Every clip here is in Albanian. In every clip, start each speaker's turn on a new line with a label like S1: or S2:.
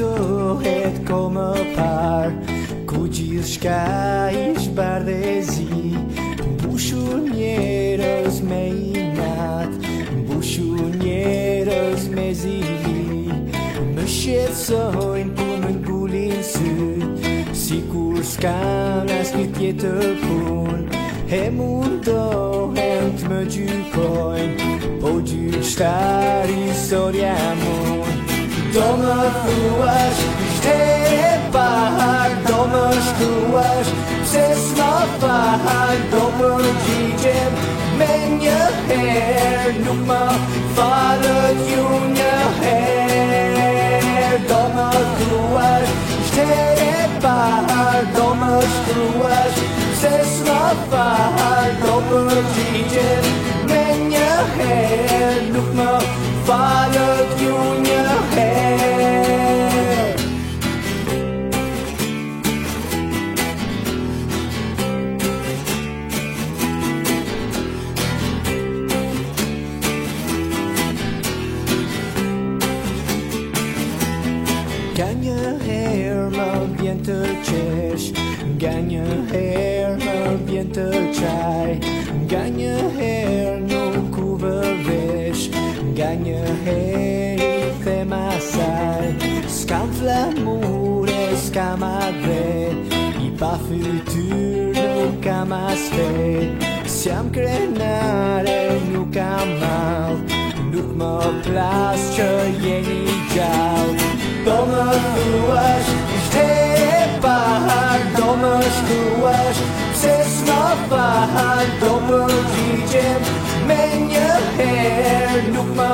S1: Dohet ko më par Ku gjithë shka ish bardezi Mbushur njerës me i nat Mbushur njerës me zili Më shetësojnë për më ngullin së Si kur s'ka në asë një tjetë pun He mundohen të më gjykojnë Po gjyshtar i sori amon
S2: donas duas, izdebár, donas duas, szesznapár, domor dzsidzsem, menj a her, numa, fárad jön a her, donas duas, izdebár, donas duas, szesznapár, domor dzsidzsem,
S1: Nga një herë më vjen të qesh Nga një herë më vjen të qaj Nga një herë nuk u vëvesh Nga një herë i thema saj Ska më flamure, ska më dhe I pa fytyr nuk kam asfe Si jam krenare, nuk kam mal Nuk më plas që jeni
S2: donar ruas, izdevēt pār domas ruas, sesnāk pār domu dīķiem, menja her, nukma,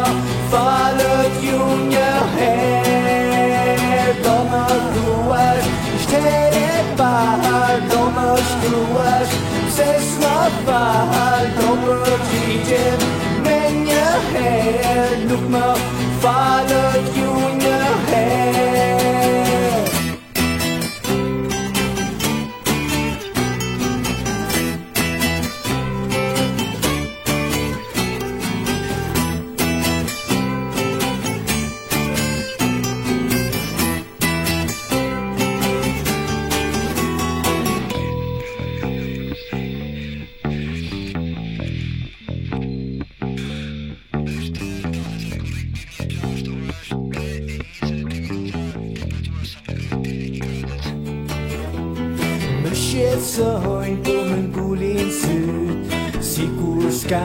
S2: falat junja her, donar ruas, izdevēt pār domas ruas, sesnāk pār domu dīķiem, menja her,
S1: së hojnë po më ngullin syt Si kur s'ka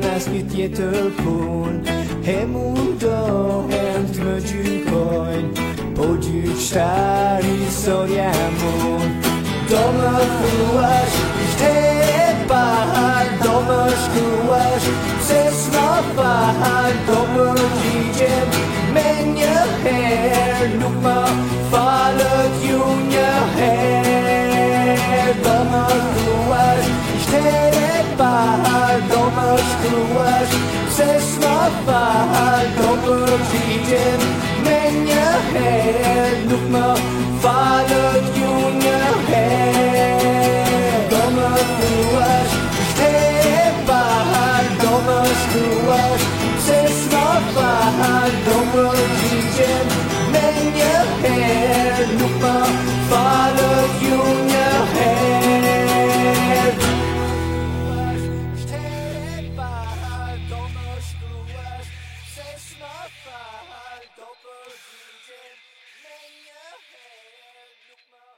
S1: në asmi tjetër pun He mundohen të më gjykojnë Po gjyk shtari sotja mund
S2: Do më thuash, ishte e pahar Do më shkuash, se s'ma pahar Do më gjyqem, me një her Nuk më tatuaż Przeszła fala do godziny Mnie hej, lub ma fala junior halt doppelt wütend, länger her,